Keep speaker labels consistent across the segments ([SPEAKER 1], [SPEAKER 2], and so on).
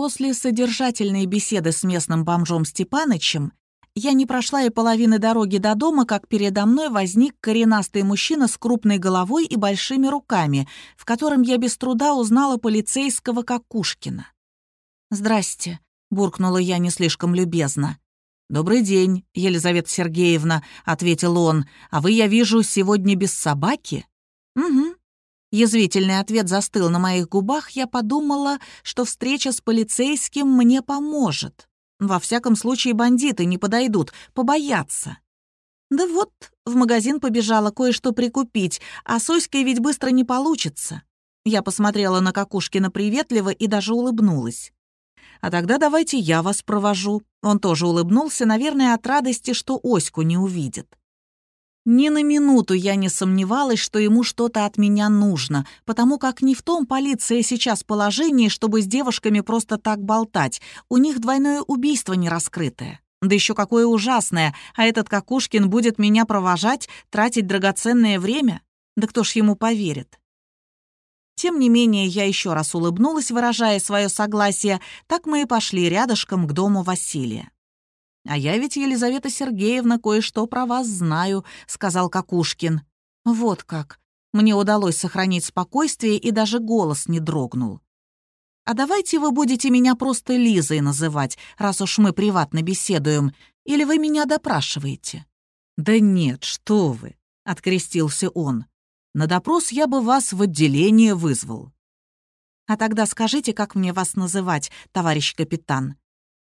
[SPEAKER 1] После содержательной беседы с местным бомжом Степанычем я не прошла и половины дороги до дома, как передо мной возник коренастый мужчина с крупной головой и большими руками, в котором я без труда узнала полицейского Какушкина. «Здрасте», — буркнула я не слишком любезно. «Добрый день, Елизавета Сергеевна», — ответил он. «А вы, я вижу, сегодня без собаки?» Язвительный ответ застыл на моих губах, я подумала, что встреча с полицейским мне поможет. Во всяком случае, бандиты не подойдут, побоятся. Да вот, в магазин побежала кое-что прикупить, а с Оськой ведь быстро не получится. Я посмотрела на Какушкина приветливо и даже улыбнулась. «А тогда давайте я вас провожу». Он тоже улыбнулся, наверное, от радости, что Оську не увидит. Ни на минуту я не сомневалась, что ему что-то от меня нужно, потому как не в том полиция сейчас положении, чтобы с девушками просто так болтать. У них двойное убийство не раскрытое. Да еще какое ужасное, а этот Какушкин будет меня провожать, тратить драгоценное время? Да кто ж ему поверит? Тем не менее, я еще раз улыбнулась, выражая свое согласие. Так мы и пошли рядышком к дому Василия. «А я ведь, Елизавета Сергеевна, кое-что про вас знаю», — сказал Какушкин. «Вот как. Мне удалось сохранить спокойствие, и даже голос не дрогнул. А давайте вы будете меня просто Лизой называть, раз уж мы приватно беседуем, или вы меня допрашиваете?» «Да нет, что вы», — открестился он. На допрос я бы вас в отделение вызвал». «А тогда скажите, как мне вас называть, товарищ капитан?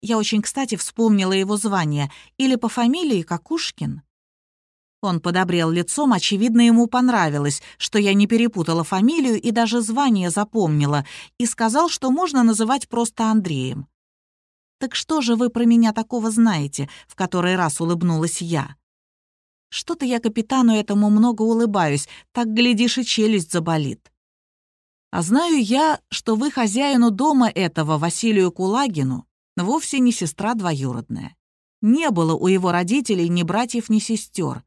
[SPEAKER 1] Я очень кстати вспомнила его звание. Или по фамилии Какушкин?» Он подобрел лицом, очевидно, ему понравилось, что я не перепутала фамилию и даже звание запомнила, и сказал, что можно называть просто Андреем. «Так что же вы про меня такого знаете?» — в который раз улыбнулась я. Что-то я капитану этому много улыбаюсь, так, глядишь, и челюсть заболит. А знаю я, что вы хозяину дома этого, Василию Кулагину, вовсе не сестра двоюродная. Не было у его родителей ни братьев, ни сестер.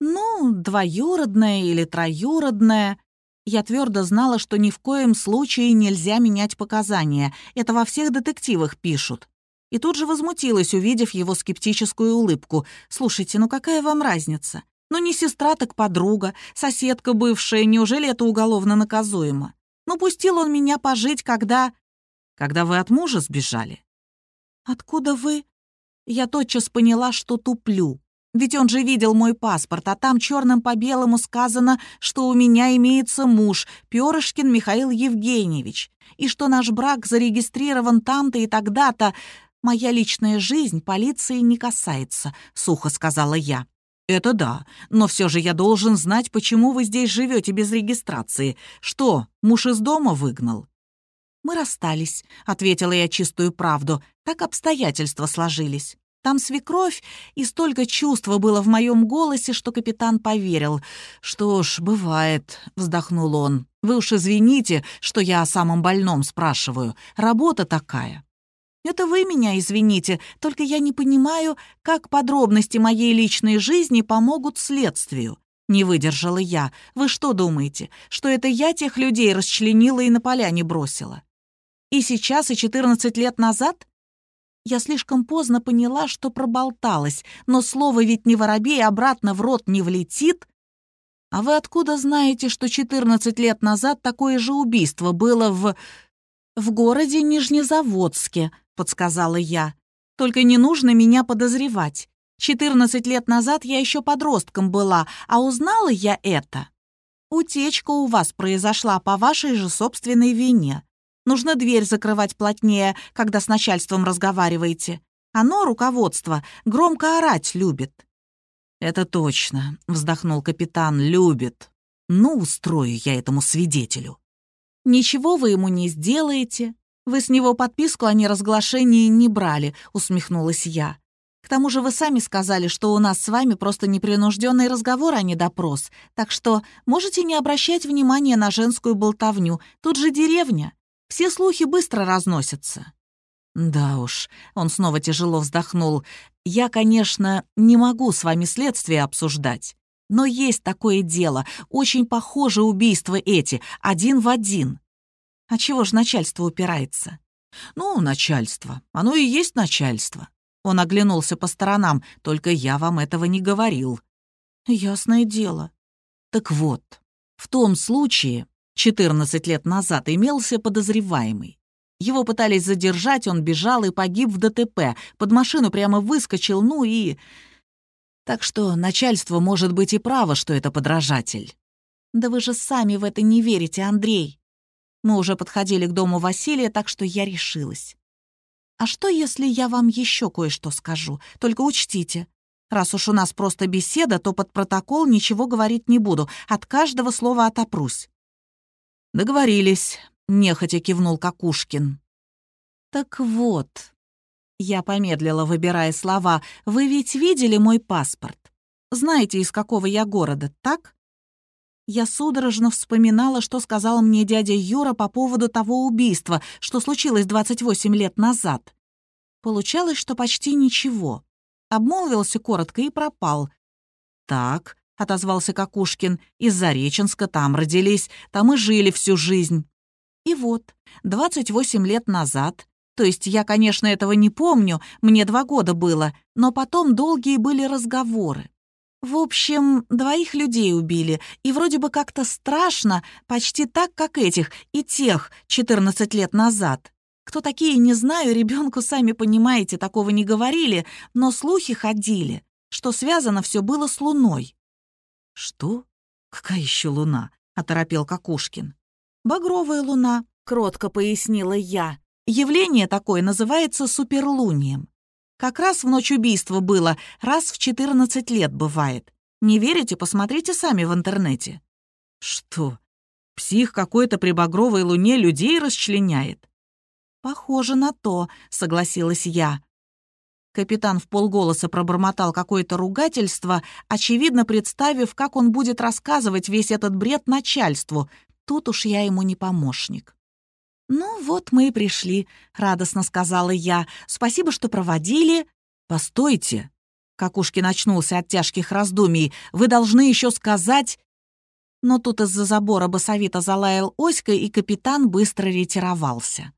[SPEAKER 1] Ну, двоюродная или троюродная. Я твердо знала, что ни в коем случае нельзя менять показания. Это во всех детективах пишут и тут же возмутилась, увидев его скептическую улыбку. «Слушайте, ну какая вам разница? Ну не сестра, так подруга, соседка бывшая, неужели это уголовно наказуемо? Ну пустил он меня пожить, когда...» «Когда вы от мужа сбежали?» «Откуда вы?» Я тотчас поняла, что туплю. Ведь он же видел мой паспорт, а там черным по белому сказано, что у меня имеется муж, Перышкин Михаил Евгеньевич, и что наш брак зарегистрирован там-то и тогда-то. «Моя личная жизнь полиции не касается», — сухо сказала я. «Это да, но все же я должен знать, почему вы здесь живете без регистрации. Что, муж из дома выгнал?» «Мы расстались», — ответила я чистую правду. «Так обстоятельства сложились. Там свекровь, и столько чувства было в моем голосе, что капитан поверил. «Что ж, бывает», — вздохнул он. «Вы уж извините, что я о самом больном спрашиваю. Работа такая. Это вы меня извините, только я не понимаю, как подробности моей личной жизни помогут следствию. Не выдержала я. Вы что думаете, что это я тех людей расчленила и на поляне бросила? И сейчас, и 14 лет назад? Я слишком поздно поняла, что проболталась, но слово ведь не воробей обратно в рот не влетит. А вы откуда знаете, что 14 лет назад такое же убийство было в... в городе Нижнезаводске, — подсказала я. «Только не нужно меня подозревать. 14 лет назад я еще подростком была, а узнала я это. Утечка у вас произошла по вашей же собственной вине. Нужно дверь закрывать плотнее, когда с начальством разговариваете. Оно, руководство, громко орать любит». «Это точно», — вздохнул капитан, — «любит. Ну, устрою я этому свидетелю». «Ничего вы ему не сделаете. «Вы с него подписку о неразглашении не брали», — усмехнулась я. «К тому же вы сами сказали, что у нас с вами просто непринужденный разговор, а не допрос. Так что можете не обращать внимания на женскую болтовню. Тут же деревня. Все слухи быстро разносятся». «Да уж», — он снова тяжело вздохнул, «я, конечно, не могу с вами следствие обсуждать. Но есть такое дело, очень похоже убийства эти, один в один. А чего ж начальство упирается? «Ну, начальство. Оно и есть начальство». Он оглянулся по сторонам, только я вам этого не говорил. «Ясное дело». Так вот, в том случае 14 лет назад имелся подозреваемый. Его пытались задержать, он бежал и погиб в ДТП, под машину прямо выскочил, ну и... Так что начальство может быть и право, что это подражатель. Да вы же сами в это не верите, Андрей. Мы уже подходили к дому Василия, так что я решилась. А что, если я вам еще кое-что скажу? Только учтите. Раз уж у нас просто беседа, то под протокол ничего говорить не буду, от каждого слова отопрусь. Договорились, нехотя кивнул Какушкин. Так вот, я помедлила, выбирая слова. «Вы ведь видели мой паспорт? Знаете, из какого я города, так?» Я судорожно вспоминала, что сказал мне дядя Юра по поводу того убийства, что случилось 28 лет назад. Получалось, что почти ничего. Обмолвился коротко и пропал. «Так», — отозвался Какушкин, — «из Зареченска там родились, там и жили всю жизнь». И вот, 28 лет назад то есть я, конечно, этого не помню, мне два года было, но потом долгие были разговоры. В общем, двоих людей убили, и вроде бы как-то страшно, почти так, как этих и тех 14 лет назад. Кто такие, не знаю, ребенку, сами понимаете, такого не говорили, но слухи ходили, что связано все было с Луной. «Что? Какая еще Луна?» — оторопел Какушкин. «Багровая Луна», — кротко пояснила я. Явление такое называется суперлунием. Как раз в ночь убийства было, раз в 14 лет бывает. Не верите, посмотрите сами в интернете. Что, псих какой-то при багровой луне людей расчленяет? Похоже на то, согласилась я. Капитан в полголоса пробормотал какое-то ругательство, очевидно представив, как он будет рассказывать весь этот бред начальству. Тут уж я ему не помощник. «Ну вот мы и пришли», — радостно сказала я. «Спасибо, что проводили». «Постойте», — Какушкин очнулся от тяжких раздумий, «вы должны еще сказать...» Но тут из-за забора басовито залаял Оська, и капитан быстро ретировался.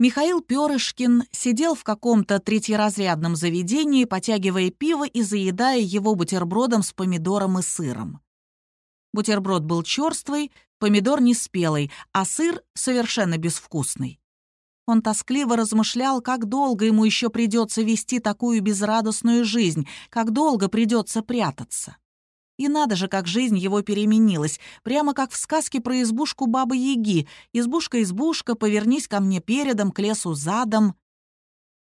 [SPEAKER 1] Михаил Пёрышкин сидел в каком-то третьеразрядном заведении, потягивая пиво и заедая его бутербродом с помидором и сыром. Бутерброд был черствый, помидор неспелый, а сыр совершенно безвкусный. Он тоскливо размышлял, как долго ему еще придется вести такую безрадостную жизнь, как долго придется прятаться. И надо же, как жизнь его переменилась, прямо как в сказке про избушку Бабы-Яги. Избушка-избушка, повернись ко мне передом, к лесу задом.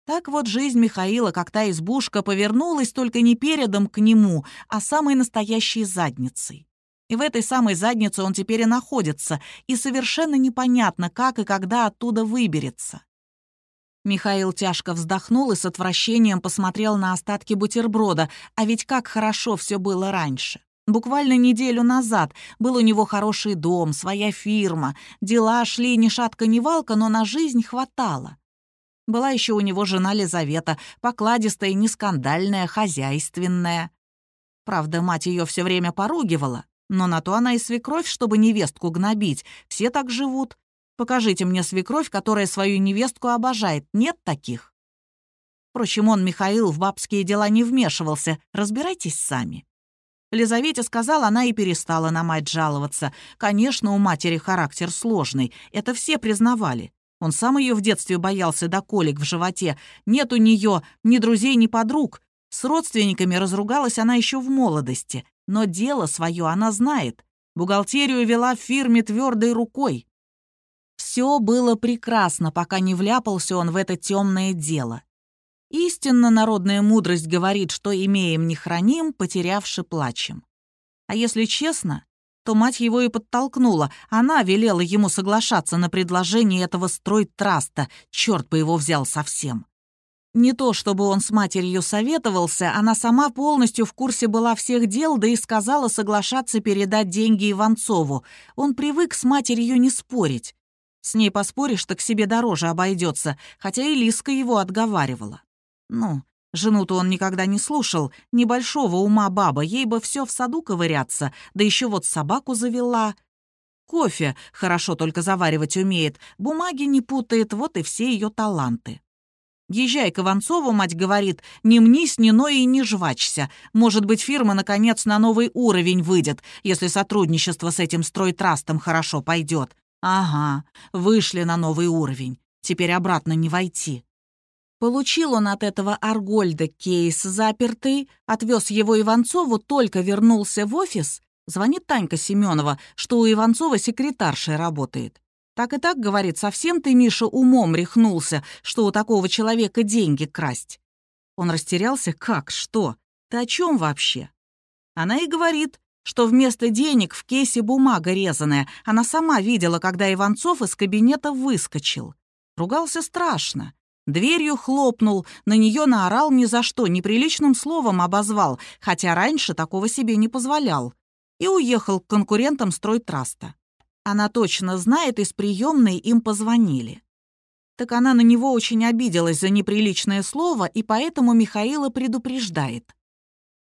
[SPEAKER 1] Так вот жизнь Михаила, как та избушка, повернулась только не передом к нему, а самой настоящей задницей. И в этой самой заднице он теперь и находится, и совершенно непонятно, как и когда оттуда выберется. Михаил тяжко вздохнул и с отвращением посмотрел на остатки бутерброда, а ведь как хорошо все было раньше. Буквально неделю назад был у него хороший дом, своя фирма, дела шли ни шатка ни валка, но на жизнь хватало. Была еще у него жена Лизавета, покладистая, нескандальная, хозяйственная. Правда, мать ее все время поругивала, но на то она и свекровь, чтобы невестку гнобить. Все так живут. Покажите мне свекровь, которая свою невестку обожает. Нет таких. Впрочем, он, Михаил, в бабские дела не вмешивался. Разбирайтесь сами. Лизавете сказал, она и перестала на мать жаловаться. Конечно, у матери характер сложный. Это все признавали. Он сам ее в детстве боялся до колик в животе. Нет у нее ни друзей, ни подруг. С родственниками разругалась она еще в молодости. Но дело свое она знает. Бухгалтерию вела в фирме твердой рукой. Все было прекрасно, пока не вляпался он в это темное дело. Истинно народная мудрость говорит, что имеем не храним, потерявши плачем. А если честно, то мать его и подтолкнула. Она велела ему соглашаться на предложение этого стройт-траста. Черт бы его взял совсем. Не то чтобы он с матерью советовался, она сама полностью в курсе была всех дел, да и сказала соглашаться передать деньги Иванцову. Он привык с матерью не спорить. С ней поспоришь, так себе дороже обойдется, хотя и Лиска его отговаривала. Ну, жену-то он никогда не слушал, небольшого ума баба, ей бы все в саду ковыряться, да еще вот собаку завела. Кофе хорошо только заваривать умеет, бумаги не путает, вот и все ее таланты. Езжай к Иванцову, мать говорит, не мнись, не ной и не жвачься. Может быть, фирма, наконец, на новый уровень выйдет, если сотрудничество с этим стройтрастом хорошо пойдет. Ага, вышли на новый уровень. Теперь обратно не войти. Получил он от этого Аргольда кейс запертый, отвез его Иванцову, только вернулся в офис. Звонит Танька Семенова, что у Иванцова секретаршей работает. Так и так, говорит, совсем ты, Миша, умом рехнулся, что у такого человека деньги красть. Он растерялся. Как? Что? Ты о чем вообще? Она и говорит, что вместо денег в кейсе бумага резаная. Она сама видела, когда Иванцов из кабинета выскочил. Ругался страшно. Дверью хлопнул, на нее наорал ни за что, неприличным словом обозвал, хотя раньше такого себе не позволял. И уехал к конкурентам стройтраста. Она точно знает, из приемной им позвонили. Так она на него очень обиделась за неприличное слово, и поэтому Михаила предупреждает.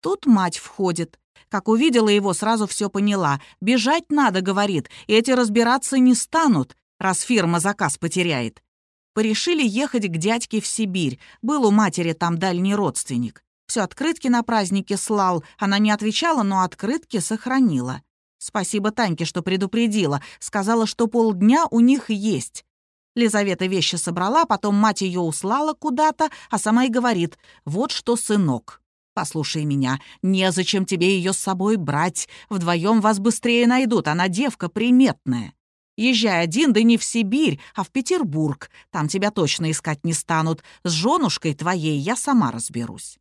[SPEAKER 1] Тут мать входит. Как увидела его, сразу все поняла. «Бежать надо», — говорит, — «эти разбираться не станут, раз фирма заказ потеряет». Порешили ехать к дядьке в Сибирь. Был у матери там дальний родственник. Все открытки на празднике слал. Она не отвечала, но открытки сохранила. Спасибо Таньке, что предупредила. Сказала, что полдня у них есть. Лизавета вещи собрала, потом мать ее услала куда-то, а сама и говорит, «Вот что, сынок, послушай меня, незачем тебе ее с собой брать. Вдвоем вас быстрее найдут, она девка приметная. Езжай один, да не в Сибирь, а в Петербург. Там тебя точно искать не станут. С женушкой твоей я сама разберусь».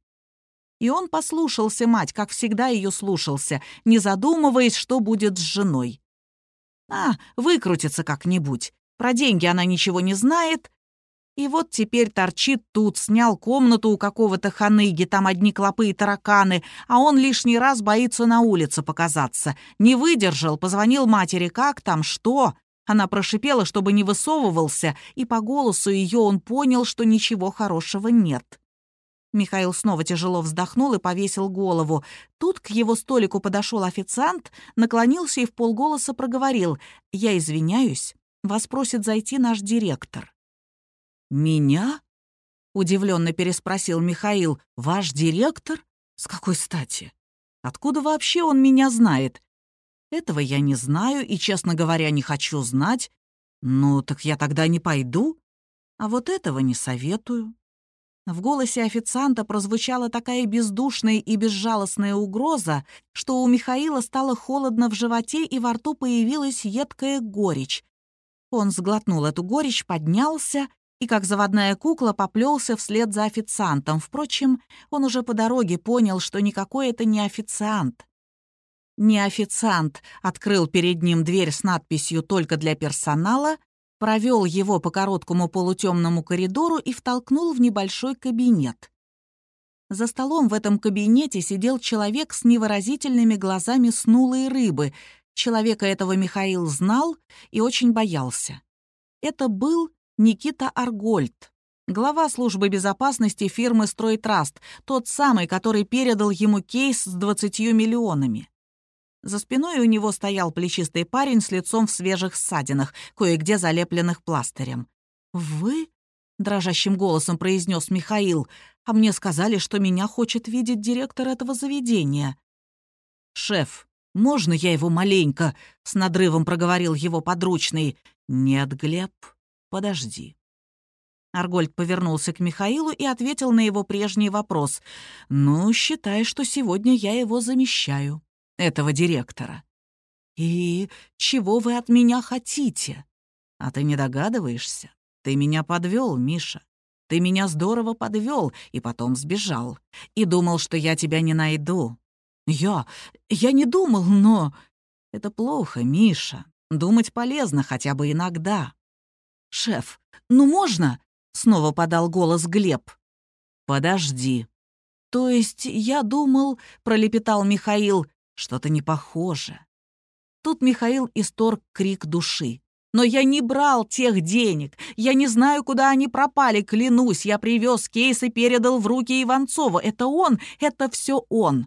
[SPEAKER 1] И он послушался мать, как всегда ее слушался, не задумываясь, что будет с женой. А, выкрутится как-нибудь. Про деньги она ничего не знает. И вот теперь торчит тут, снял комнату у какого-то ханыги, там одни клопы и тараканы, а он лишний раз боится на улице показаться. Не выдержал, позвонил матери, как там, что? Она прошипела, чтобы не высовывался, и по голосу ее он понял, что ничего хорошего нет. Михаил снова тяжело вздохнул и повесил голову. Тут к его столику подошел официант, наклонился и в полголоса проговорил. «Я извиняюсь, вас просит зайти наш директор». «Меня?» — удивленно переспросил Михаил. «Ваш директор? С какой стати? Откуда вообще он меня знает?» «Этого я не знаю и, честно говоря, не хочу знать. Ну, так я тогда не пойду. А вот этого не советую». В голосе официанта прозвучала такая бездушная и безжалостная угроза, что у Михаила стало холодно в животе и во рту появилась едкая горечь. Он сглотнул эту горечь, поднялся и, как заводная кукла, поплелся вслед за официантом. Впрочем, он уже по дороге понял, что никакой это не официант. Не официант открыл перед ним дверь с надписью «Только для персонала», провел его по короткому полутемному коридору и втолкнул в небольшой кабинет. За столом в этом кабинете сидел человек с невыразительными глазами снулой рыбы. Человека этого Михаил знал и очень боялся. Это был Никита Аргольд, глава службы безопасности фирмы «Стройтраст», тот самый, который передал ему кейс с 20 миллионами. За спиной у него стоял плечистый парень с лицом в свежих ссадинах, кое-где залепленных пластырем. «Вы?» — дрожащим голосом произнес Михаил. «А мне сказали, что меня хочет видеть директор этого заведения». «Шеф, можно я его маленько?» — с надрывом проговорил его подручный. «Нет, Глеб, подожди». Аргольд повернулся к Михаилу и ответил на его прежний вопрос. «Ну, считай, что сегодня я его замещаю» этого директора. И чего вы от меня хотите? А ты не догадываешься? Ты меня подвел, Миша. Ты меня здорово подвел и потом сбежал. И думал, что я тебя не найду. Я... я не думал, но... Это плохо, Миша. Думать полезно хотя бы иногда. «Шеф, ну можно?» — снова подал голос Глеб. «Подожди». «То есть я думал...» — пролепетал Михаил. Что-то не похоже. Тут Михаил исторг крик души. «Но я не брал тех денег. Я не знаю, куда они пропали, клянусь. Я привез кейс и передал в руки Иванцова. Это он, это все он».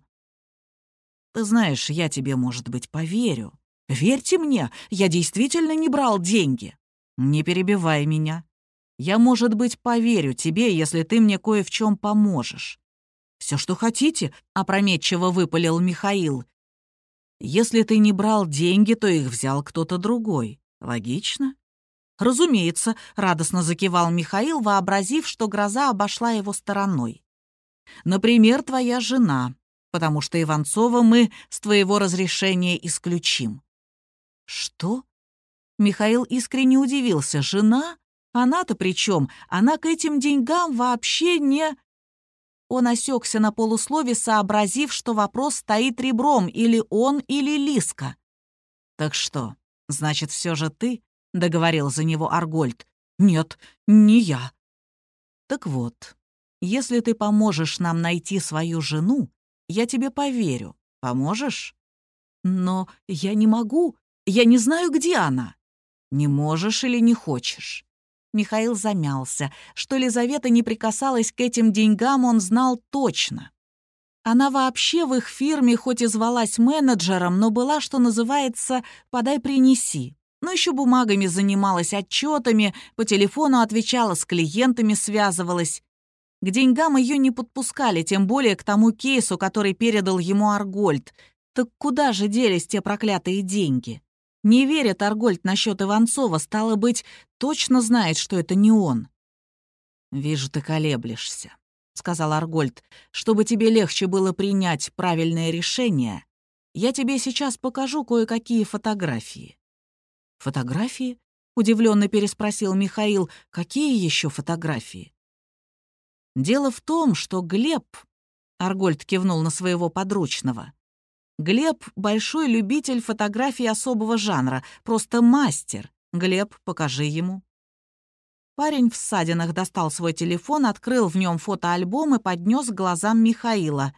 [SPEAKER 1] «Ты знаешь, я тебе, может быть, поверю. Верьте мне, я действительно не брал деньги. Не перебивай меня. Я, может быть, поверю тебе, если ты мне кое в чем поможешь. Все, что хотите, опрометчиво выпалил Михаил. Если ты не брал деньги, то их взял кто-то другой. Логично? Разумеется, радостно закивал Михаил, вообразив, что гроза обошла его стороной. Например, твоя жена, потому что Иванцова мы с твоего разрешения исключим. Что? Михаил искренне удивился. Жена? Она-то при чем? Она к этим деньгам вообще не... Он осекся на полуслове, сообразив, что вопрос стоит ребром, или он, или Лиска. «Так что, значит, все же ты?» — договорил за него Аргольд. «Нет, не я». «Так вот, если ты поможешь нам найти свою жену, я тебе поверю. Поможешь?» «Но я не могу. Я не знаю, где она». «Не можешь или не хочешь?» Михаил замялся. Что Лизавета не прикасалась к этим деньгам, он знал точно. Она вообще в их фирме хоть и звалась менеджером, но была, что называется, «подай-принеси». Ну, еще бумагами занималась, отчетами, по телефону отвечала, с клиентами связывалась. К деньгам ее не подпускали, тем более к тому кейсу, который передал ему Аргольд. Так куда же делись те проклятые деньги? Не верит Аргольд насчет Иванцова, стало быть, точно знает, что это не он. «Вижу, ты колеблешься», — сказал Аргольд. «Чтобы тебе легче было принять правильное решение, я тебе сейчас покажу кое-какие фотографии». «Фотографии?» — удивленно переспросил Михаил. «Какие еще фотографии?» «Дело в том, что Глеб...» — Аргольд кивнул на своего подручного. Глеб — большой любитель фотографий особого жанра, просто мастер. Глеб, покажи ему. Парень в ссадинах достал свой телефон, открыл в нем фотоальбом и поднес к глазам Михаила.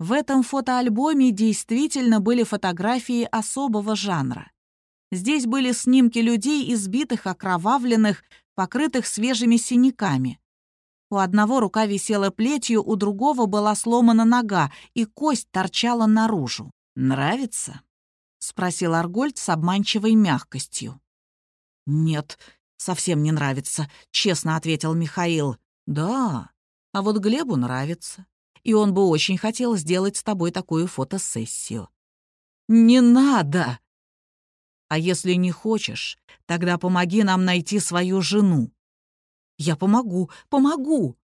[SPEAKER 1] В этом фотоальбоме действительно были фотографии особого жанра. Здесь были снимки людей, избитых, окровавленных, покрытых свежими синяками. У одного рука висела плетью, у другого была сломана нога, и кость торчала наружу. «Нравится?» — спросил Аргольд с обманчивой мягкостью. «Нет, совсем не нравится», — честно ответил Михаил. «Да, а вот Глебу нравится, и он бы очень хотел сделать с тобой такую фотосессию». «Не надо!» «А если не хочешь, тогда помоги нам найти свою жену», «Я помогу, помогу!»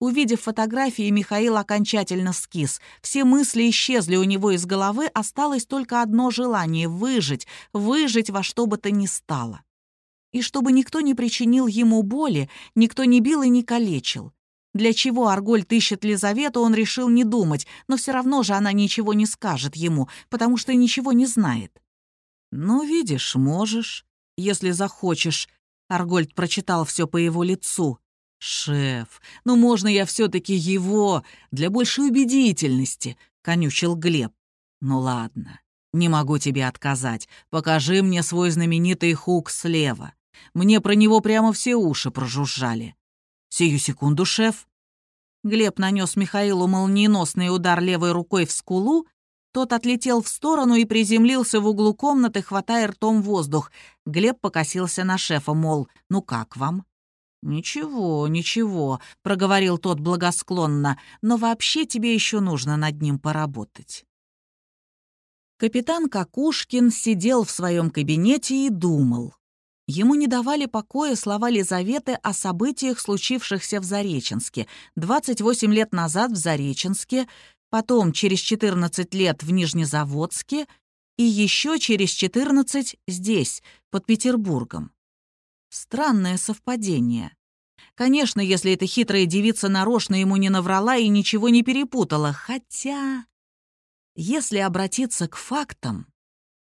[SPEAKER 1] Увидев фотографии, Михаил окончательно скис. Все мысли исчезли у него из головы, осталось только одно желание — выжить, выжить во что бы то ни стало. И чтобы никто не причинил ему боли, никто не бил и не калечил. Для чего Аргольд ищет Лизавету, он решил не думать, но все равно же она ничего не скажет ему, потому что ничего не знает. «Ну, видишь, можешь, если захочешь», Аргольд прочитал все по его лицу. «Шеф, ну можно я все таки его, для большей убедительности?» — конючил Глеб. «Ну ладно, не могу тебе отказать. Покажи мне свой знаменитый хук слева. Мне про него прямо все уши прожужжали. Сию секунду, шеф». Глеб нанес Михаилу молниеносный удар левой рукой в скулу, тот отлетел в сторону и приземлился в углу комнаты, хватая ртом воздух. Глеб покосился на шефа, мол, «Ну как вам?» «Ничего, ничего», — проговорил тот благосклонно, «но вообще тебе еще нужно над ним поработать». Капитан Какушкин сидел в своем кабинете и думал. Ему не давали покоя слова Лизаветы о событиях, случившихся в Зареченске. 28 лет назад в Зареченске потом через 14 лет в Нижнезаводске и еще через 14 здесь, под Петербургом. Странное совпадение. Конечно, если эта хитрая девица нарочно ему не наврала и ничего не перепутала, хотя... Если обратиться к фактам,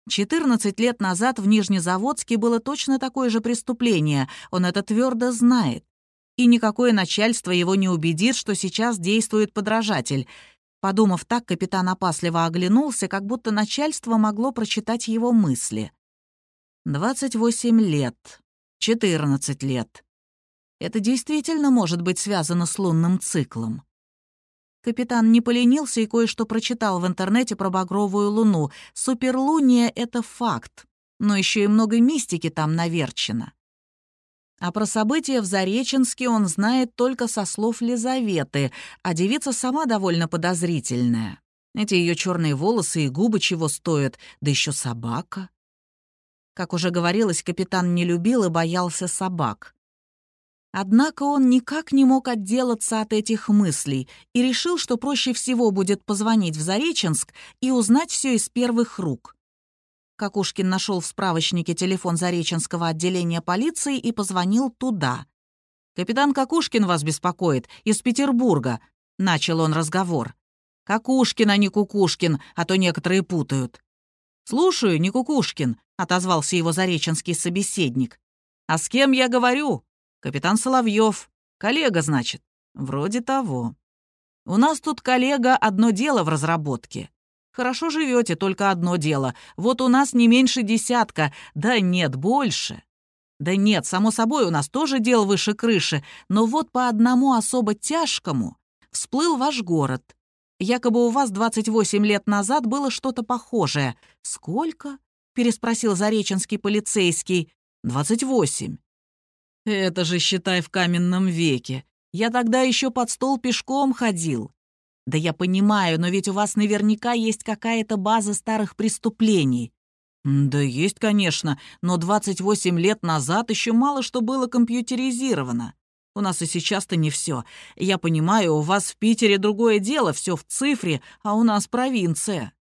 [SPEAKER 1] 14 лет назад в Нижнезаводске было точно такое же преступление, он это твердо знает. И никакое начальство его не убедит, что сейчас действует подражатель — Подумав так, капитан опасливо оглянулся, как будто начальство могло прочитать его мысли. «Двадцать восемь лет. Четырнадцать лет. Это действительно может быть связано с лунным циклом. Капитан не поленился и кое-что прочитал в интернете про багровую луну. Суперлуния — это факт, но еще и много мистики там наверчено. А про события в Зареченске он знает только со слов Лизаветы, а девица сама довольно подозрительная. Эти ее черные волосы и губы чего стоят, да еще собака. Как уже говорилось, капитан не любил и боялся собак. Однако он никак не мог отделаться от этих мыслей и решил, что проще всего будет позвонить в Зареченск и узнать все из первых рук. Какушкин нашел в справочнике телефон Зареченского отделения полиции и позвонил туда. «Капитан Какушкин вас беспокоит, из Петербурга», — начал он разговор. «Какушкин, а не Кукушкин, а то некоторые путают». «Слушаю, не Кукушкин», — отозвался его зареченский собеседник. «А с кем я говорю?» «Капитан Соловьев. Коллега, значит?» «Вроде того». «У нас тут, коллега, одно дело в разработке. Хорошо живете, только одно дело. Вот у нас не меньше десятка, да нет, больше. Да нет, само собой, у нас тоже дел выше крыши, но вот по одному особо тяжкому всплыл ваш город. Якобы у вас 28 лет назад было что-то похожее. Сколько? переспросил зареченский полицейский. «Двадцать восемь». «Это же, считай, в каменном веке. Я тогда еще под стол пешком ходил. «Да я понимаю, но ведь у вас наверняка есть какая-то база старых преступлений». «Да есть, конечно, но 28 лет назад еще мало что было компьютеризировано. У нас и сейчас-то не все. Я понимаю, у вас в Питере другое дело, все в цифре, а у нас провинция».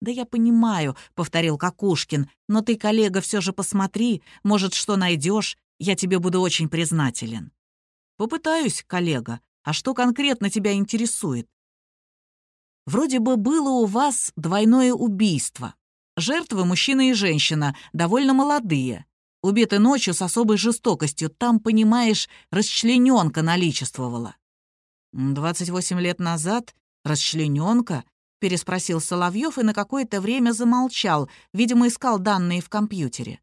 [SPEAKER 1] «Да я понимаю», — повторил Какушкин, «но ты, коллега, все же посмотри, может, что найдешь, я тебе буду очень признателен». «Попытаюсь, коллега. А что конкретно тебя интересует?» Вроде бы было у вас двойное убийство. Жертвы мужчина и женщина, довольно молодые. Убиты ночью с особой жестокостью. Там, понимаешь, расчлененка наличествовала. «28 лет назад? Расчлененка?» — переспросил Соловьев и на какое-то время замолчал, видимо, искал данные в компьютере.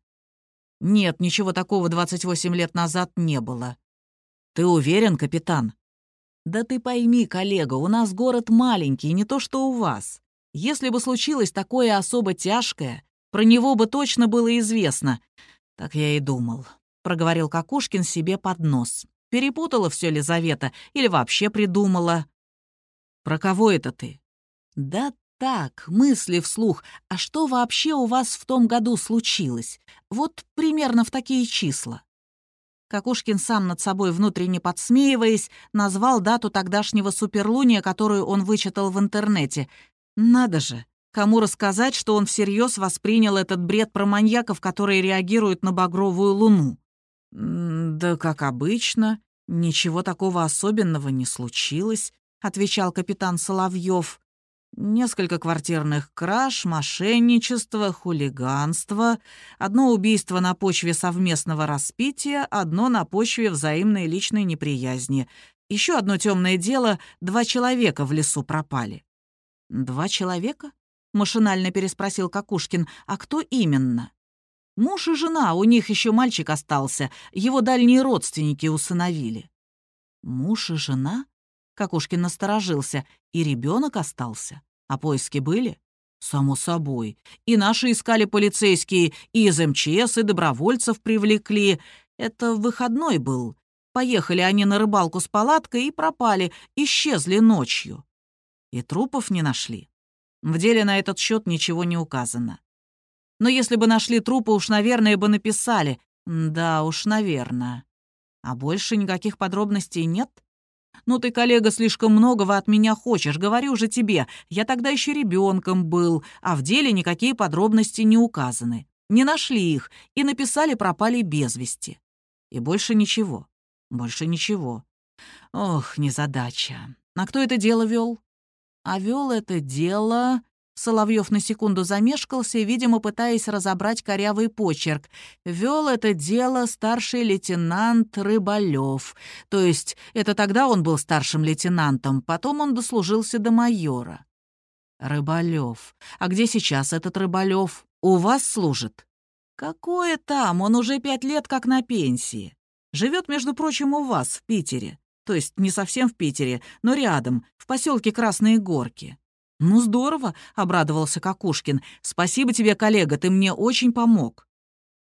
[SPEAKER 1] «Нет, ничего такого 28 лет назад не было». «Ты уверен, капитан?» «Да ты пойми, коллега, у нас город маленький, не то что у вас. Если бы случилось такое особо тяжкое, про него бы точно было известно». «Так я и думал», — проговорил Какушкин себе под нос. «Перепутала все Лизавета или вообще придумала?» «Про кого это ты?» «Да так, мысли вслух. А что вообще у вас в том году случилось? Вот примерно в такие числа». Какушкин сам над собой внутренне подсмеиваясь, назвал дату тогдашнего суперлуния, которую он вычитал в интернете. Надо же, кому рассказать, что он всерьез воспринял этот бред про маньяков, которые реагируют на багровую луну? «Да как обычно, ничего такого особенного не случилось», — отвечал капитан Соловьев. Несколько квартирных краж, мошенничество, хулиганство, одно убийство на почве совместного распития, одно на почве взаимной личной неприязни. Еще одно темное дело — два человека в лесу пропали. «Два человека?» — машинально переспросил Какушкин. «А кто именно?» «Муж и жена, у них еще мальчик остался, его дальние родственники усыновили». «Муж и жена?» Какушкин насторожился. И ребенок остался. А поиски были? Само собой. И наши искали полицейские, и из МЧС, и добровольцев привлекли. Это выходной был. Поехали они на рыбалку с палаткой и пропали, исчезли ночью. И трупов не нашли. В деле на этот счет ничего не указано. Но если бы нашли трупы, уж, наверное, бы написали. Да уж, наверное. А больше никаких подробностей нет? «Ну ты, коллега, слишком многого от меня хочешь, говорю же тебе. Я тогда еще ребенком был, а в деле никакие подробности не указаны. Не нашли их и написали пропали без вести. И больше ничего. Больше ничего. Ох, незадача. А кто это дело вел? А вел это дело... Соловьев на секунду замешкался, видимо, пытаясь разобрать корявый почерк. Вел это дело старший лейтенант Рыболев. То есть это тогда он был старшим лейтенантом, потом он дослужился до майора. Рыболев. А где сейчас этот Рыболев? У вас служит? Какое там? Он уже пять лет как на пенсии. Живет, между прочим, у вас в Питере. То есть не совсем в Питере, но рядом, в поселке Красные Горки. «Ну, здорово», — обрадовался Какушкин. «Спасибо тебе, коллега, ты мне очень помог».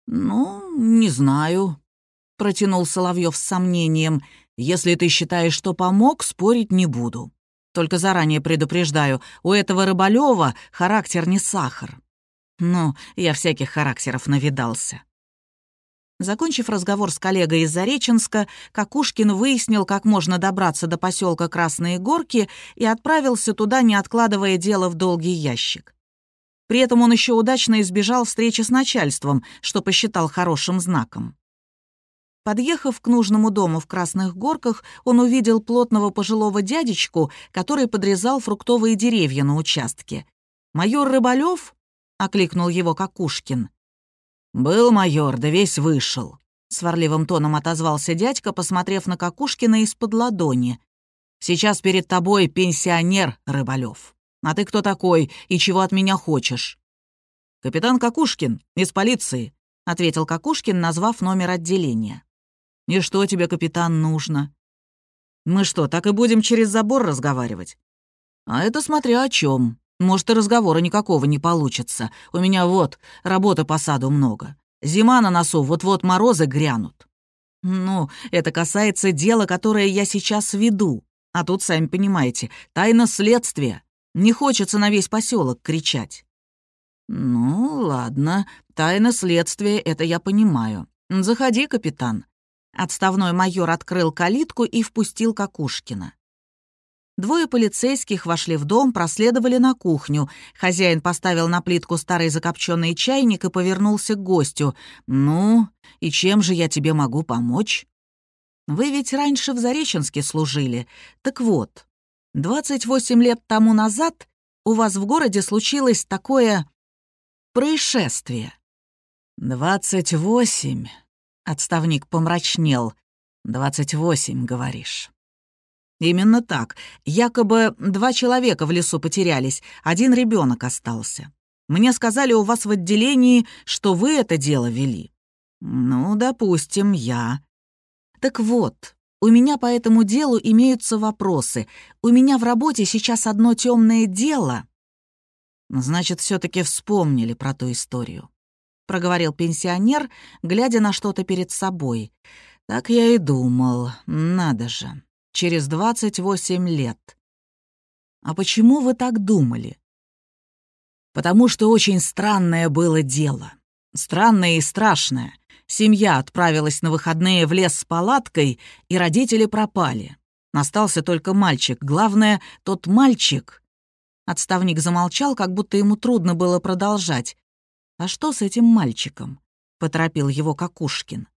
[SPEAKER 1] «Ну, не знаю», — протянул Соловьев с сомнением. «Если ты считаешь, что помог, спорить не буду. Только заранее предупреждаю, у этого Рыболёва характер не сахар». «Ну, я всяких характеров навидался». Закончив разговор с коллегой из Зареченска, Какушкин выяснил, как можно добраться до поселка Красные Горки и отправился туда, не откладывая дело в долгий ящик. При этом он еще удачно избежал встречи с начальством, что посчитал хорошим знаком. Подъехав к нужному дому в Красных Горках, он увидел плотного пожилого дядечку, который подрезал фруктовые деревья на участке. «Майор Рыболёв?» — окликнул его Какушкин. «Был майор, да весь вышел», — сварливым тоном отозвался дядька, посмотрев на Какушкина из-под ладони. «Сейчас перед тобой пенсионер Рыболёв. А ты кто такой и чего от меня хочешь?» «Капитан Какушкин, из полиции», — ответил Какушкин, назвав номер отделения. «И что тебе, капитан, нужно?» «Мы что, так и будем через забор разговаривать?» «А это смотря о чем. Может, и разговора никакого не получится. У меня вот работы по саду много. Зима на носу, вот-вот морозы грянут. Ну, это касается дела, которое я сейчас веду. А тут, сами понимаете, тайна следствия. Не хочется на весь поселок кричать. Ну, ладно, тайна следствия, это я понимаю. Заходи, капитан. Отставной майор открыл калитку и впустил Какушкина. Двое полицейских вошли в дом, проследовали на кухню. Хозяин поставил на плитку старый закопченный чайник и повернулся к гостю. «Ну, и чем же я тебе могу помочь?» «Вы ведь раньше в Зареченске служили. Так вот, 28 лет тому назад у вас в городе случилось такое происшествие». «Двадцать восемь», — отставник помрачнел. «Двадцать восемь, говоришь». Именно так. Якобы два человека в лесу потерялись, один ребенок остался. Мне сказали у вас в отделении, что вы это дело вели. Ну, допустим, я. Так вот, у меня по этому делу имеются вопросы. У меня в работе сейчас одно темное дело. Значит, все таки вспомнили про ту историю. Проговорил пенсионер, глядя на что-то перед собой. Так я и думал, надо же через 28 лет. А почему вы так думали? Потому что очень странное было дело. Странное и страшное. Семья отправилась на выходные в лес с палаткой, и родители пропали. Остался только мальчик. Главное, тот мальчик... Отставник замолчал, как будто ему трудно было продолжать. «А что с этим мальчиком?» — поторопил его Какушкин.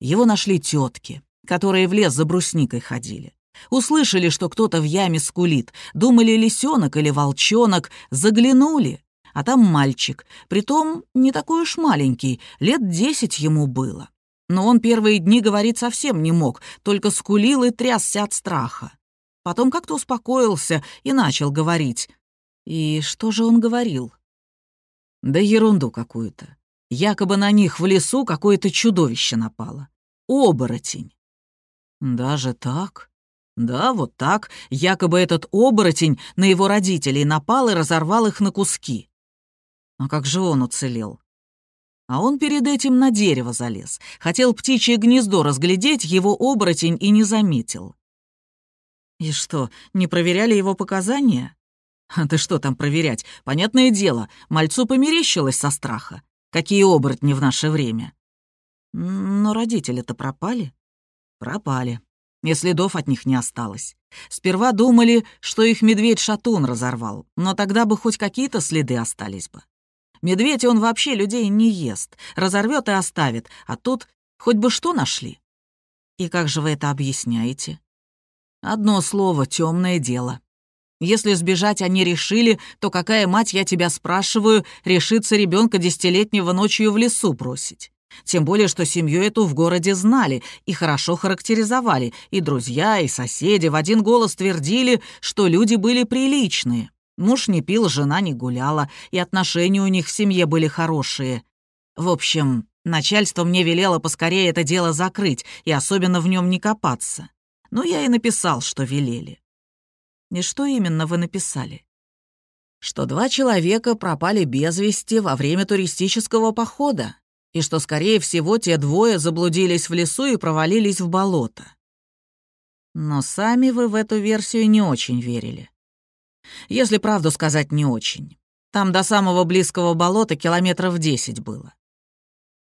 [SPEAKER 1] Его нашли тетки которые в лес за брусникой ходили. Услышали, что кто-то в яме скулит, думали лисенок или волчонок, заглянули, а там мальчик, притом не такой уж маленький, лет десять ему было. Но он первые дни говорить совсем не мог, только скулил и трясся от страха. Потом как-то успокоился и начал говорить. И что же он говорил? Да ерунду какую-то. Якобы на них в лесу какое-то чудовище напало. Оборотень. «Даже так?» «Да, вот так. Якобы этот оборотень на его родителей напал и разорвал их на куски. А как же он уцелел?» А он перед этим на дерево залез. Хотел птичье гнездо разглядеть, его оборотень и не заметил. И что, не проверяли его показания? А ты что там проверять? Понятное дело, мальцу померещилось со страха. Какие оборотни в наше время? Но родители-то пропали. Пропали. И следов от них не осталось. Сперва думали, что их медведь-шатун разорвал, но тогда бы хоть какие-то следы остались бы. Медведь он вообще людей не ест, разорвет и оставит, а тут хоть бы что нашли. И как же вы это объясняете? Одно слово — темное дело. Если сбежать они решили, то какая мать, я тебя спрашиваю, решится ребенка десятилетнего ночью в лесу бросить? Тем более, что семью эту в городе знали и хорошо характеризовали, и друзья, и соседи в один голос твердили, что люди были приличные. Муж не пил, жена не гуляла, и отношения у них в семье были хорошие. В общем, начальство мне велело поскорее это дело закрыть и особенно в нем не копаться. Ну, я и написал, что велели. И что именно вы написали? Что два человека пропали без вести во время туристического похода, и что, скорее всего, те двое заблудились в лесу и провалились в болото. Но сами вы в эту версию не очень верили. Если правду сказать, не очень. Там до самого близкого болота километров десять было.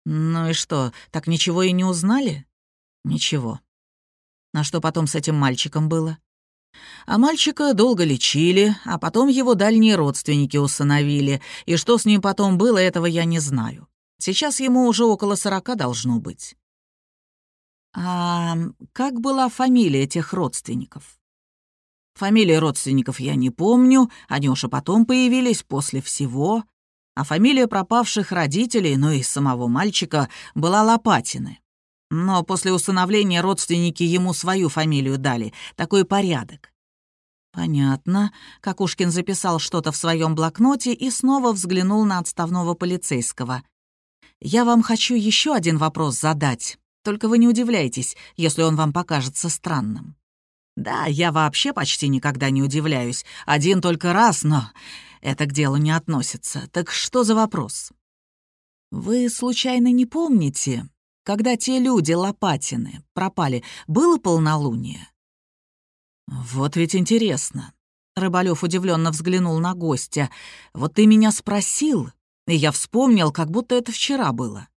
[SPEAKER 1] Ну и что, так ничего и не узнали? Ничего. А что потом с этим мальчиком было? А мальчика долго лечили, а потом его дальние родственники усыновили, и что с ним потом было, этого я не знаю. Сейчас ему уже около сорока должно быть. А как была фамилия тех родственников? Фамилии родственников я не помню, они уж и потом появились после всего. А фамилия пропавших родителей, ну и самого мальчика, была Лопатины. Но после усыновления родственники ему свою фамилию дали. Такой порядок. «Понятно». Какушкин записал что-то в своем блокноте и снова взглянул на отставного полицейского. «Я вам хочу еще один вопрос задать. Только вы не удивляйтесь, если он вам покажется странным». «Да, я вообще почти никогда не удивляюсь. Один только раз, но это к делу не относится. Так что за вопрос?» «Вы случайно не помните, когда те люди, Лопатины, пропали, было полнолуние?» «Вот ведь интересно». Рыбалёв удивленно взглянул на гостя. «Вот ты меня спросил, и я вспомнил, как будто это вчера было.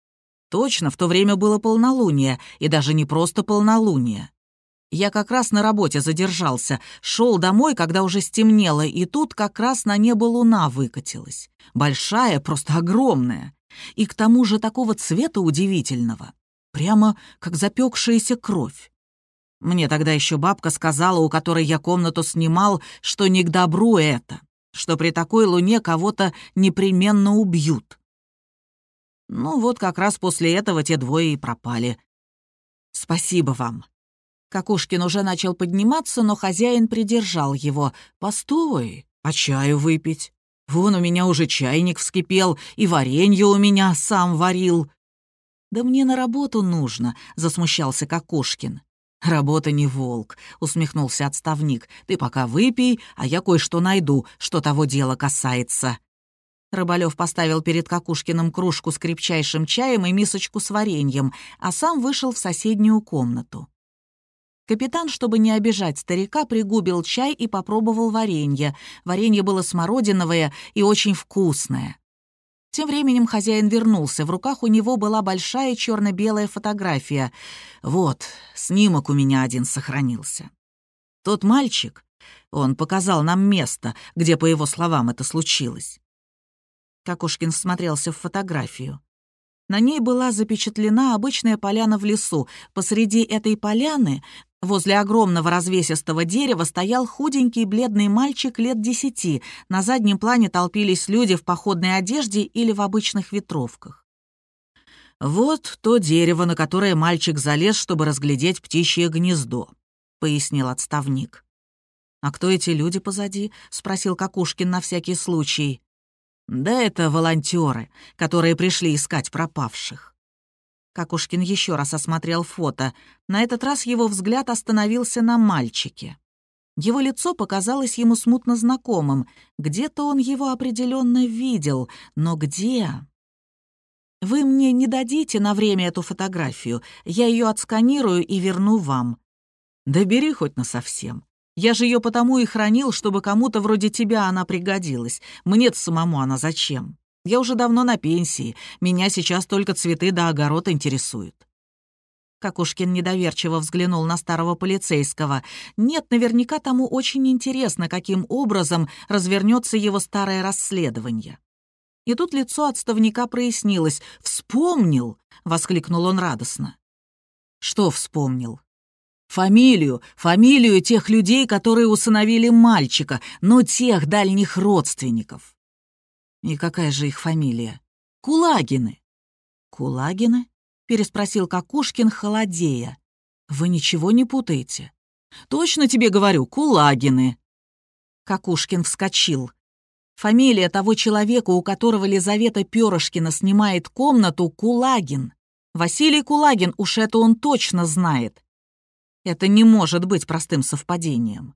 [SPEAKER 1] Точно, в то время было полнолуние, и даже не просто полнолуние. Я как раз на работе задержался, шел домой, когда уже стемнело, и тут как раз на небо луна выкатилась. Большая, просто огромная. И к тому же такого цвета удивительного. Прямо как запекшаяся кровь. Мне тогда еще бабка сказала, у которой я комнату снимал, что не к добру это, что при такой луне кого-то непременно убьют. Ну вот как раз после этого те двое и пропали. Спасибо вам. Какушкин уже начал подниматься, но хозяин придержал его. «Постой, а чаю выпить? Вон у меня уже чайник вскипел, и варенье у меня сам варил». «Да мне на работу нужно», — засмущался Какушкин. «Работа не волк», — усмехнулся отставник. «Ты пока выпей, а я кое-что найду, что того дела касается». Рыбалев поставил перед Какушкиным кружку с крепчайшим чаем и мисочку с вареньем, а сам вышел в соседнюю комнату. Капитан, чтобы не обижать старика, пригубил чай и попробовал варенье. Варенье было смородиновое и очень вкусное. Тем временем хозяин вернулся. В руках у него была большая черно белая фотография. Вот, снимок у меня один сохранился. Тот мальчик, он показал нам место, где, по его словам, это случилось. Какушкин всмотрелся в фотографию. На ней была запечатлена обычная поляна в лесу. Посреди этой поляны Возле огромного развесистого дерева стоял худенький бледный мальчик лет десяти. На заднем плане толпились люди в походной одежде или в обычных ветровках. «Вот то дерево, на которое мальчик залез, чтобы разглядеть птичье гнездо», — пояснил отставник. «А кто эти люди позади?» — спросил Какушкин на всякий случай. «Да это волонтеры, которые пришли искать пропавших». Какушкин еще раз осмотрел фото. На этот раз его взгляд остановился на мальчике. Его лицо показалось ему смутно знакомым. Где-то он его определенно видел, но где? «Вы мне не дадите на время эту фотографию. Я ее отсканирую и верну вам». «Да бери хоть насовсем. Я же ее потому и хранил, чтобы кому-то вроде тебя она пригодилась. Мне-то самому она зачем?» Я уже давно на пенсии. Меня сейчас только цветы да огород интересуют». Какушкин недоверчиво взглянул на старого полицейского. «Нет, наверняка тому очень интересно, каким образом развернется его старое расследование». И тут лицо отставника прояснилось. «Вспомнил!» — воскликнул он радостно. «Что вспомнил?» «Фамилию, фамилию тех людей, которые усыновили мальчика, но тех дальних родственников». И какая же их фамилия? Кулагины. Кулагины? Переспросил Какушкин, холодея. Вы ничего не путаете? Точно тебе говорю, Кулагины. Какушкин вскочил. Фамилия того человека, у которого Лизавета Пёрышкина снимает комнату, Кулагин. Василий Кулагин, уж это он точно знает. Это не может быть простым совпадением.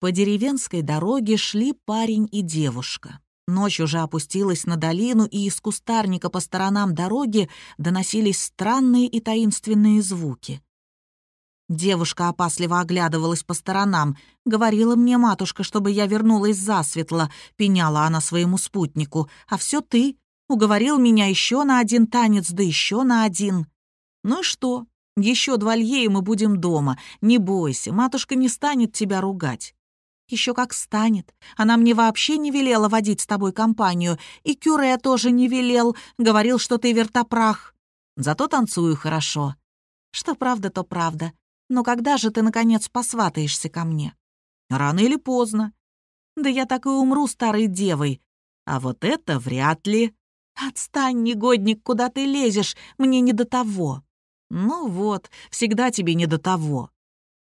[SPEAKER 1] По деревенской дороге шли парень и девушка. Ночь уже опустилась на долину, и из кустарника по сторонам дороги доносились странные и таинственные звуки. Девушка опасливо оглядывалась по сторонам. Говорила мне матушка, чтобы я вернулась засветло, пеняла она своему спутнику. А все ты. Уговорил меня еще на один танец, да еще на один. Ну и что? Еще два лье, мы будем дома. Не бойся, матушка не станет тебя ругать. Еще как станет. Она мне вообще не велела водить с тобой компанию. И Кюре тоже не велел. Говорил, что ты вертопрах. Зато танцую хорошо. Что правда, то правда. Но когда же ты, наконец, посватаешься ко мне? Рано или поздно. Да я так и умру старой девой. А вот это вряд ли. Отстань, негодник, куда ты лезешь? Мне не до того. Ну вот, всегда тебе не до того.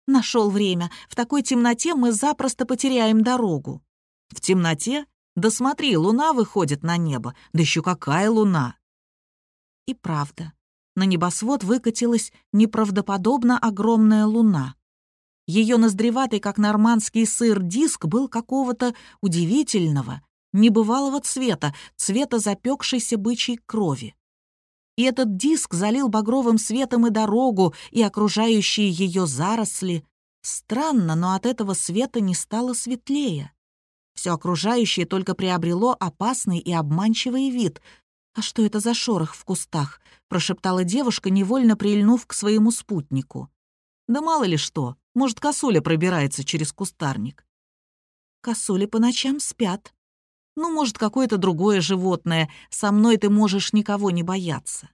[SPEAKER 1] Нашел время. В такой темноте мы запросто потеряем дорогу. В темноте? Да смотри, луна выходит на небо. Да еще какая луна! И правда, на небосвод выкатилась неправдоподобно огромная луна. Ее ноздреватый, как нормандский сыр, диск был какого-то удивительного, небывалого цвета, цвета запекшейся бычьей крови и этот диск залил багровым светом и дорогу, и окружающие ее заросли. Странно, но от этого света не стало светлее. Все окружающее только приобрело опасный и обманчивый вид. «А что это за шорох в кустах?» — прошептала девушка, невольно прильнув к своему спутнику. «Да мало ли что, может, косуля пробирается через кустарник». «Косули по ночам спят», ну, может, какое-то другое животное. Со мной ты можешь никого не бояться».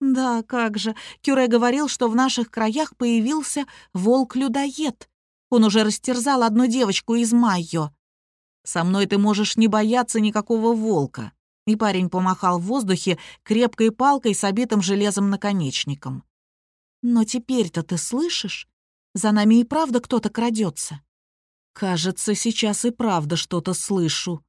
[SPEAKER 1] «Да, как же. Кюре говорил, что в наших краях появился волк-людоед. Он уже растерзал одну девочку из Майо. Со мной ты можешь не бояться никакого волка». И парень помахал в воздухе крепкой палкой с обитым железом наконечником. «Но теперь-то ты слышишь? За нами и правда кто-то крадется. «Кажется, сейчас и правда что-то слышу»,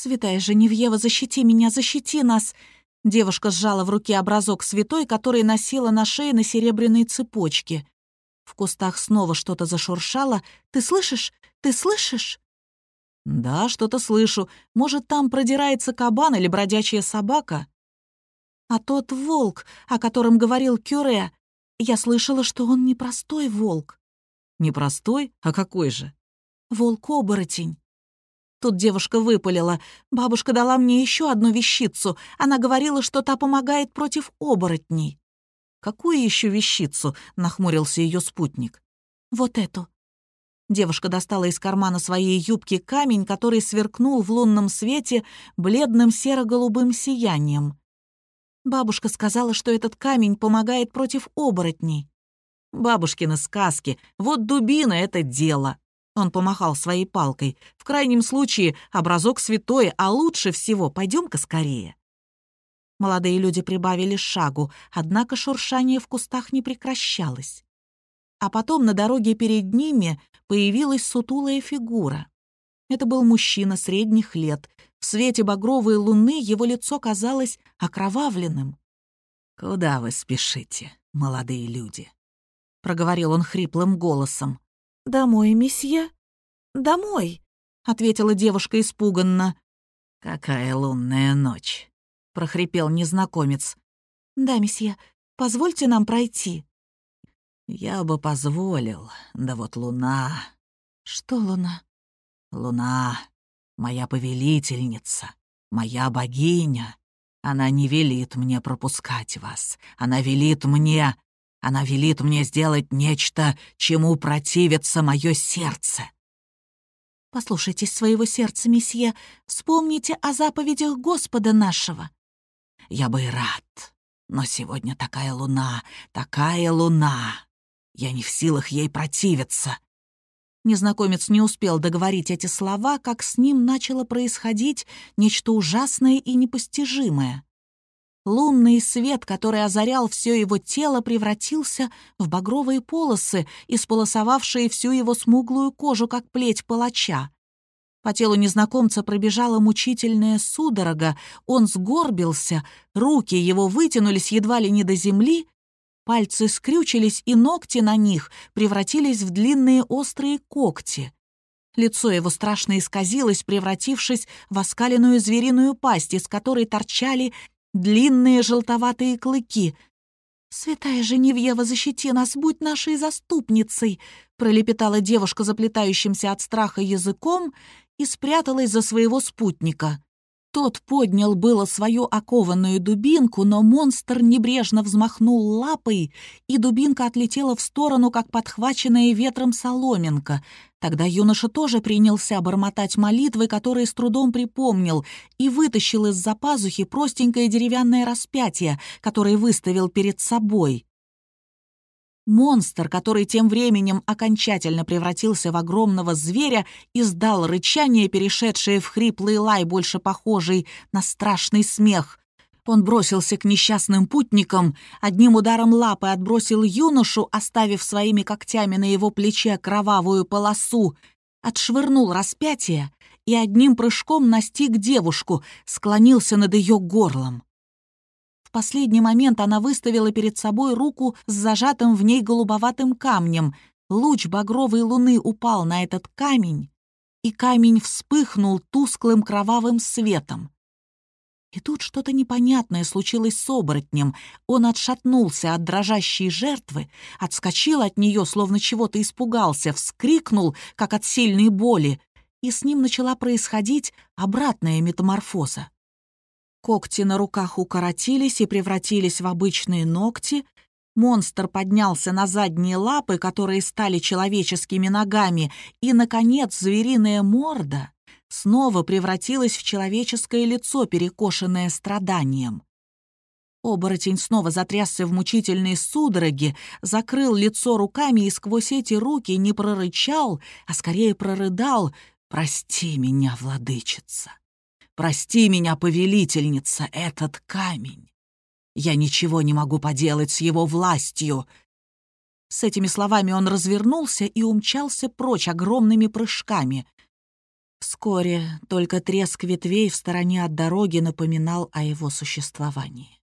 [SPEAKER 1] «Святая Женевьева, защити меня, защити нас!» Девушка сжала в руке образок святой, который носила на шее на серебряной цепочке. В кустах снова что-то зашуршало. «Ты слышишь? Ты слышишь?» «Да, что-то слышу. Может, там продирается кабан или бродячая собака?» «А тот волк, о котором говорил Кюре, я слышала, что он непростой волк». «Непростой? А какой же?» «Волк-оборотень. Тут девушка выпалила. Бабушка дала мне еще одну вещицу. Она говорила, что та помогает против оборотней. «Какую еще вещицу?» — нахмурился ее спутник. «Вот эту». Девушка достала из кармана своей юбки камень, который сверкнул в лунном свете бледным серо-голубым сиянием. Бабушка сказала, что этот камень помогает против оборотней. Бабушкины сказки. Вот дубина — это дело. Он помахал своей палкой. «В крайнем случае, образок святой, а лучше всего, пойдем-ка скорее». Молодые люди прибавили шагу, однако шуршание в кустах не прекращалось. А потом на дороге перед ними появилась сутулая фигура. Это был мужчина средних лет. В свете багровой луны его лицо казалось окровавленным. «Куда вы спешите, молодые люди?» — проговорил он хриплым голосом. «Домой, месье?» «Домой», — ответила девушка испуганно. «Какая лунная ночь», — прохрипел незнакомец. «Да, месье, позвольте нам пройти». «Я бы позволил, да вот луна...» «Что луна?» «Луна, моя повелительница, моя богиня. Она не велит мне пропускать вас. Она велит мне она велит мне сделать нечто, чему противится мое сердце. Послушайтесь своего сердца, месье, вспомните о заповедях Господа нашего. Я бы и рад, но сегодня такая луна, такая луна. Я не в силах ей противиться. Незнакомец не успел договорить эти слова, как с ним начало происходить нечто ужасное и непостижимое. Лунный свет, который озарял все его тело, превратился в багровые полосы, исполосовавшие всю его смуглую кожу, как плеть палача. По телу незнакомца пробежала мучительная судорога, он сгорбился, руки его вытянулись едва ли не до земли. Пальцы скрючились, и ногти на них превратились в длинные острые когти. Лицо его страшно исказилось, превратившись в оскаленную звериную пасть, из которой торчали длинные желтоватые клыки. «Святая Женевьева, защити нас, будь нашей заступницей!» пролепетала девушка заплетающимся от страха языком и спряталась за своего спутника. Тот поднял было свою окованную дубинку, но монстр небрежно взмахнул лапой, и дубинка отлетела в сторону, как подхваченная ветром соломинка. Тогда юноша тоже принялся бормотать молитвы, которые с трудом припомнил, и вытащил из-за пазухи простенькое деревянное распятие, которое выставил перед собой. Монстр, который тем временем окончательно превратился в огромного зверя, издал рычание, перешедшее в хриплый лай, больше похожий на страшный смех. Он бросился к несчастным путникам, одним ударом лапы отбросил юношу, оставив своими когтями на его плече кровавую полосу, отшвырнул распятие и одним прыжком настиг девушку, склонился над ее горлом. В последний момент она выставила перед собой руку с зажатым в ней голубоватым камнем. Луч багровой луны упал на этот камень, и камень вспыхнул тусклым кровавым светом. И тут что-то непонятное случилось с оборотнем. Он отшатнулся от дрожащей жертвы, отскочил от нее, словно чего-то испугался, вскрикнул, как от сильной боли, и с ним начала происходить обратная метаморфоза. Когти на руках укоротились и превратились в обычные ногти. Монстр поднялся на задние лапы, которые стали человеческими ногами, и, наконец, звериная морда снова превратилась в человеческое лицо, перекошенное страданием. Оборотень снова затрясся в мучительной судороге, закрыл лицо руками и сквозь эти руки не прорычал, а скорее прорыдал «Прости меня, владычица». Прости меня, повелительница, этот камень. Я ничего не могу поделать с его властью». С этими словами он развернулся и умчался прочь огромными прыжками. Вскоре только треск ветвей в стороне от дороги напоминал о его существовании.